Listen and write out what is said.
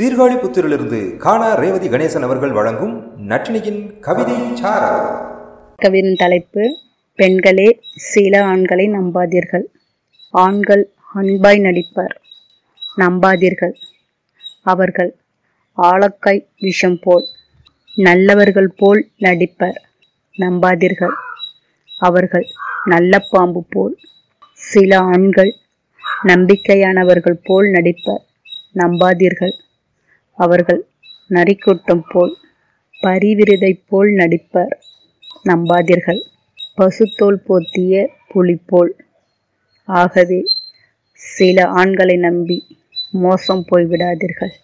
சீர்காழிபுத்தூரிலிருந்து காணா ரேவதி கணேசன் அவர்கள் வழங்கும் நட்டினியின் கவிதை கவிதின் தலைப்பு பெண்களே சில ஆண்களை நம்பாதீர்கள். ஆண்கள் அன்பாய் நடிப்பர். நம்பாதீர்கள். அவர்கள் ஆலக்காய் விஷம் போல் நல்லவர்கள் போல் நடிப்பர். நம்பாதீர்கள். அவர்கள் நல்ல பாம்பு போல் சில ஆண்கள் நம்பிக்கையானவர்கள் போல் நடிப்பர். நம்பாதீர்கள். அவர்கள் நரிக்கூட்டம் போல் பரிவிருதை போல் நடிப்பர். நம்பாதீர்கள். பசுத்தோல் போத்திய புலி போல். ஆகவே சில ஆண்களை நம்பி மோசம் போய்விடாதீர்கள்.